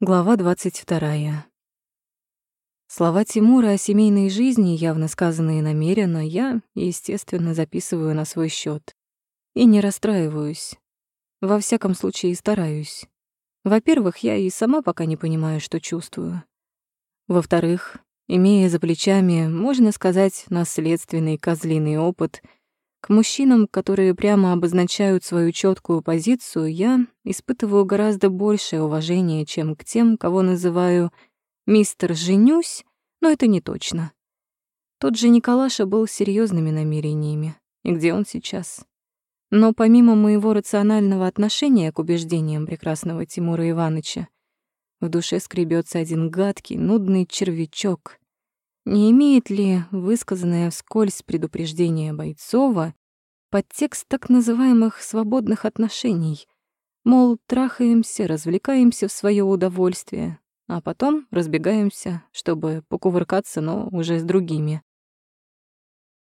Глава 22. Слова Тимура о семейной жизни, явно сказанные намеренно, я, естественно, записываю на свой счет И не расстраиваюсь. Во всяком случае, стараюсь. Во-первых, я и сама пока не понимаю, что чувствую. Во-вторых, имея за плечами, можно сказать, наследственный козлиный опыт — к мужчинам, которые прямо обозначают свою четкую позицию, я испытываю гораздо большее уважение, чем к тем, кого называю «мистер женюсь», но это не точно. Тот же Николаша был серьезными намерениями. И где он сейчас? Но помимо моего рационального отношения к убеждениям прекрасного Тимура Ивановича, в душе скребется один гадкий, нудный червячок, не имеет ли высказанное вскользь предупреждение Бойцова подтекст так называемых свободных отношений? Мол, трахаемся, развлекаемся в свое удовольствие, а потом разбегаемся, чтобы покувыркаться, но уже с другими.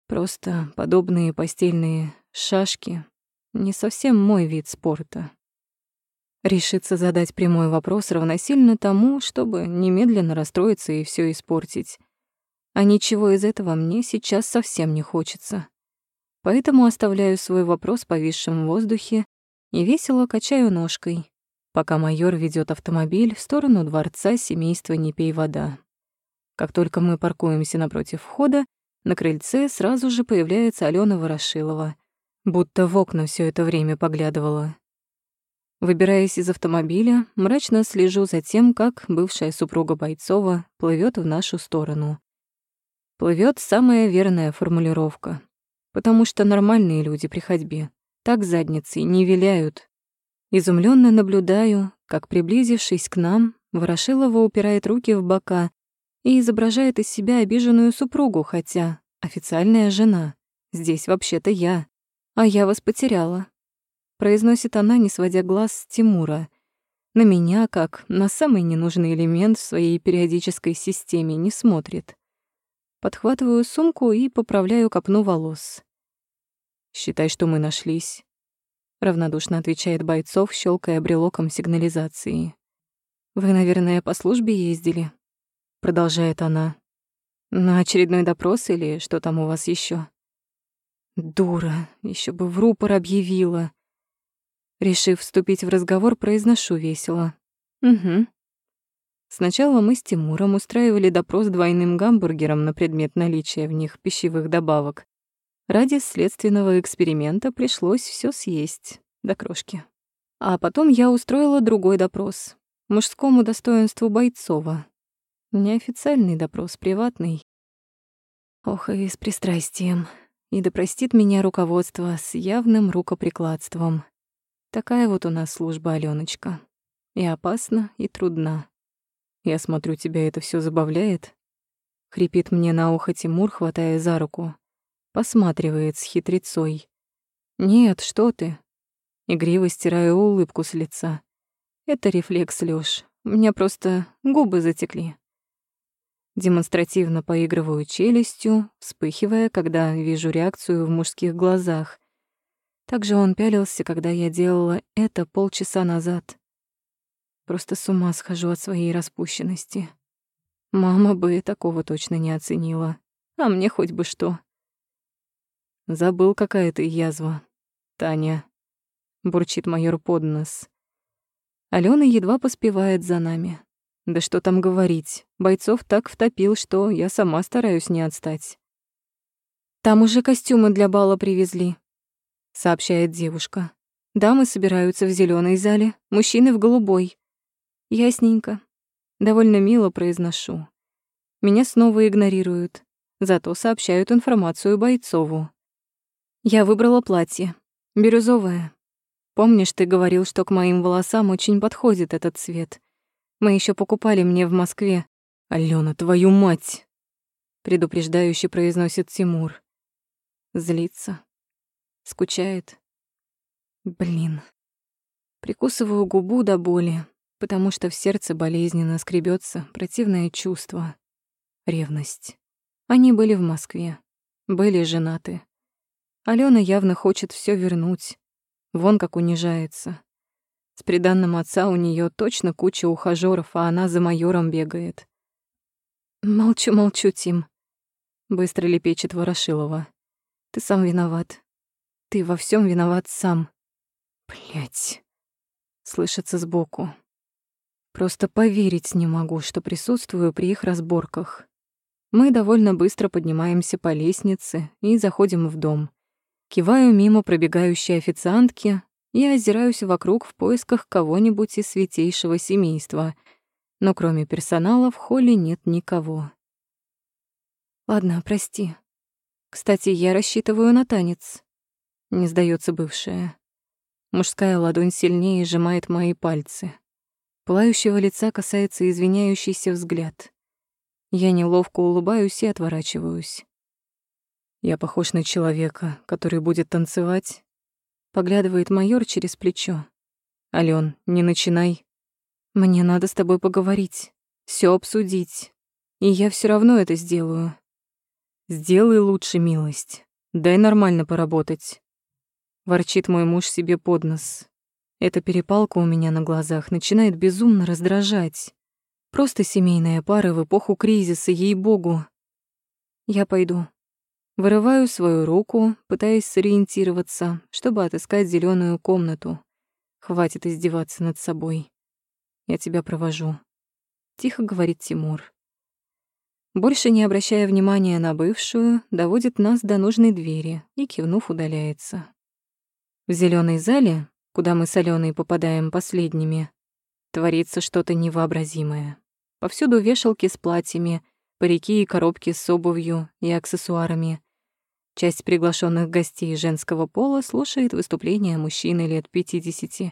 Просто подобные постельные шашки не совсем мой вид спорта. Решиться задать прямой вопрос равносильно тому, чтобы немедленно расстроиться и все испортить. А ничего из этого мне сейчас совсем не хочется. Поэтому оставляю свой вопрос повисшим в воздухе и весело качаю ножкой, пока майор ведет автомобиль в сторону дворца семейства «Не пей вода». Как только мы паркуемся напротив входа, на крыльце сразу же появляется Алена Ворошилова, будто в окна все это время поглядывала. Выбираясь из автомобиля, мрачно слежу за тем, как бывшая супруга Бойцова плывет в нашу сторону. Плывет самая верная формулировка. Потому что нормальные люди при ходьбе так задницей не виляют. Изумленно наблюдаю, как, приблизившись к нам, Ворошилова упирает руки в бока и изображает из себя обиженную супругу, хотя официальная жена. Здесь вообще-то я. А я вас потеряла. Произносит она, не сводя глаз с Тимура. На меня, как на самый ненужный элемент в своей периодической системе, не смотрит. Подхватываю сумку и поправляю копну волос. «Считай, что мы нашлись», — равнодушно отвечает Бойцов, щелкая брелоком сигнализации. «Вы, наверное, по службе ездили?» — продолжает она. «На очередной допрос или что там у вас еще? «Дура, еще бы в рупор объявила». Решив вступить в разговор, произношу весело. «Угу. Сначала мы с Тимуром устраивали допрос двойным гамбургером на предмет наличия в них пищевых добавок. Ради следственного эксперимента пришлось все съесть до крошки. А потом я устроила другой допрос мужскому достоинству Бойцова. Неофициальный допрос, приватный. Ох, и с пристрастием. И да простит меня руководство с явным рукоприкладством. Такая вот у нас служба, Алёночка. И опасна, и трудна. Я смотрю, тебя это все забавляет. Хрипит мне на ухо Тимур, хватая за руку. Посматривает с хитрецой. Нет, что ты? Игриво стираю улыбку с лица. Это рефлекс, Лёш. У меня просто губы затекли. Демонстративно поигрываю челюстью, вспыхивая, когда вижу реакцию в мужских глазах. Также он пялился, когда я делала это полчаса назад. Просто с ума схожу от своей распущенности. Мама бы такого точно не оценила. А мне хоть бы что. Забыл, какая ты язва. Таня. Бурчит майор под нос. Алена едва поспевает за нами. Да что там говорить, бойцов так втопил, что я сама стараюсь не отстать. «Там уже костюмы для бала привезли», — сообщает девушка. «Дамы собираются в зеленой зале, мужчины в голубой. Ясненько. Довольно мило произношу. Меня снова игнорируют, зато сообщают информацию Бойцову. Я выбрала платье. Бирюзовое. Помнишь, ты говорил, что к моим волосам очень подходит этот цвет? Мы еще покупали мне в Москве. Алена, твою мать! Предупреждающе произносит Тимур. Злится. Скучает. Блин. Прикусываю губу до боли, потому что в сердце болезненно скребется противное чувство — ревность. Они были в Москве, были женаты. Алена явно хочет все вернуть, вон как унижается. С приданным отца у нее точно куча ухажёров, а она за майором бегает. Молчу, молчу, Тим. Быстро лепечет Ворошилова. Ты сам виноват. Ты во всем виноват сам. Блять. Слышится сбоку. Просто поверить не могу, что присутствую при их разборках. Мы довольно быстро поднимаемся по лестнице и заходим в дом. Киваю мимо пробегающей официантки и озираюсь вокруг в поисках кого-нибудь из святейшего семейства. Но кроме персонала в холле нет никого. Ладно, прости. Кстати, я рассчитываю на танец. Не сдается бывшая. Мужская ладонь сильнее сжимает мои пальцы. Пылающего лица касается извиняющийся взгляд. Я неловко улыбаюсь и отворачиваюсь. Я похож на человека, который будет танцевать. Поглядывает майор через плечо. Ален, не начинай. Мне надо с тобой поговорить, все обсудить. И я все равно это сделаю. Сделай лучше милость. Дай нормально поработать. Ворчит мой муж себе под нос. Эта перепалка у меня на глазах начинает безумно раздражать. Просто семейная пара в эпоху кризиса, ей-богу. Я пойду. Вырываю свою руку, пытаясь сориентироваться, чтобы отыскать зеленую комнату. Хватит издеваться над собой. Я тебя провожу. Тихо говорит Тимур. Больше не обращая внимания на бывшую, доводит нас до нужной двери и, кивнув, удаляется. В зеленой зале, куда мы с Алёной попадаем последними, творится что-то невообразимое. Повсюду вешалки с платьями, парики и коробки с обувью и аксессуарами. Часть приглашенных гостей женского пола слушает выступления мужчины лет 50,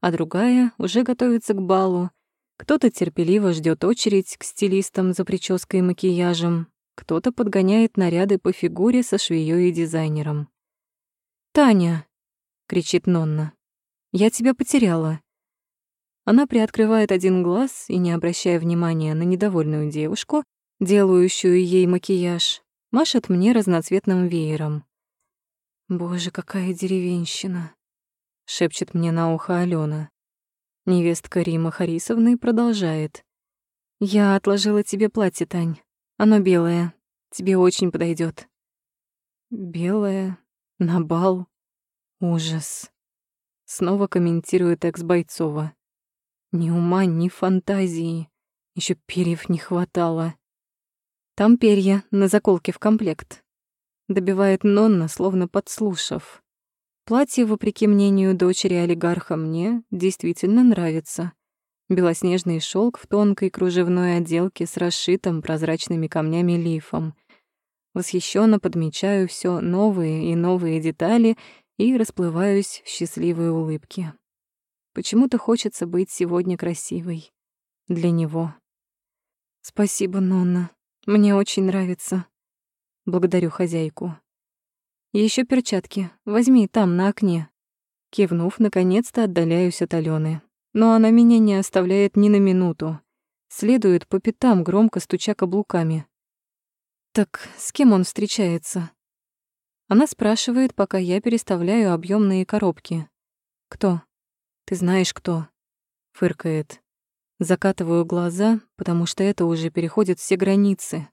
а другая уже готовится к балу. Кто-то терпеливо ждет очередь к стилистам за прической и макияжем, кто-то подгоняет наряды по фигуре со швеей и дизайнером. «Таня!» кричит Нонна. «Я тебя потеряла». Она приоткрывает один глаз и, не обращая внимания на недовольную девушку, делающую ей макияж, машет мне разноцветным веером. «Боже, какая деревенщина!» — шепчет мне на ухо Алена. Невестка Рима Харисовны продолжает. «Я отложила тебе платье, Тань. Оно белое. Тебе очень подойдет. «Белое? На бал?» Ужас. Снова комментирует экс Бойцова. Ни ума, ни фантазии. Еще перьев не хватало. Там перья на заколке в комплект. Добивает Нонна, словно подслушав. Платье, вопреки мнению дочери олигарха, мне действительно нравится. Белоснежный шелк в тонкой кружевной отделке с расшитым прозрачными камнями лифом. Восхищенно подмечаю все новые и новые детали и расплываюсь в счастливой улыбке. Почему-то хочется быть сегодня красивой. Для него. Спасибо, Нонна. Мне очень нравится. Благодарю хозяйку. Еще перчатки. Возьми там, на окне. Кивнув, наконец-то отдаляюсь от Алены. Но она меня не оставляет ни на минуту. Следует по пятам, громко стуча каблуками. Так с кем он встречается? Она спрашивает, пока я переставляю объемные коробки. «Кто?» «Ты знаешь, кто?» Фыркает. Закатываю глаза, потому что это уже переходит все границы.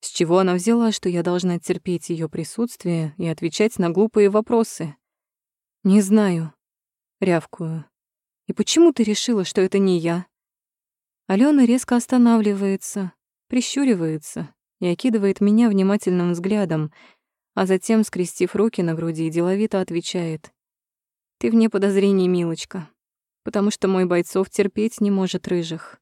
С чего она взяла, что я должна терпеть ее присутствие и отвечать на глупые вопросы? «Не знаю», — рявкую. «И почему ты решила, что это не я?» Алена резко останавливается, прищуривается и окидывает меня внимательным взглядом, а затем, скрестив руки на груди, деловито отвечает. «Ты вне подозрений, милочка, потому что мой бойцов терпеть не может рыжих.